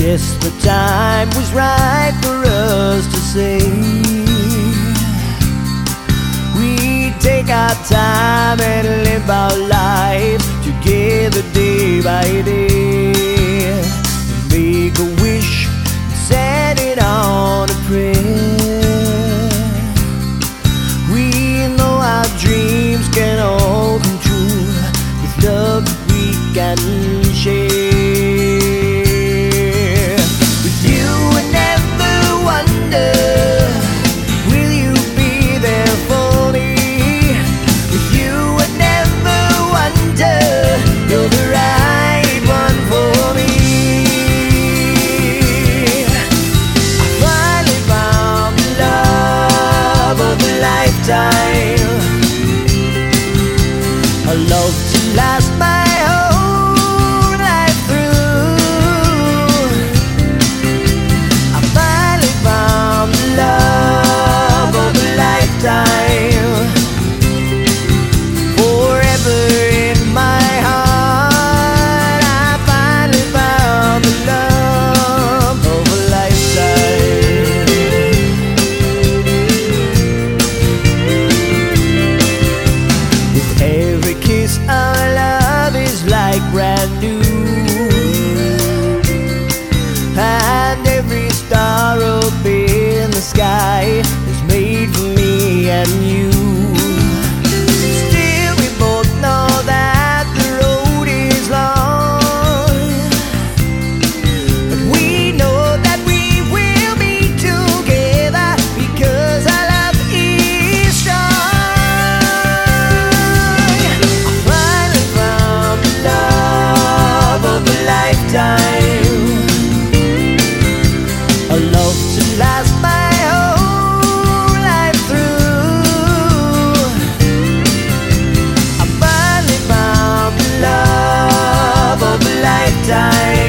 Guess the time was right for us to say. We take our time and live our life together day by day. time. A love to last my die.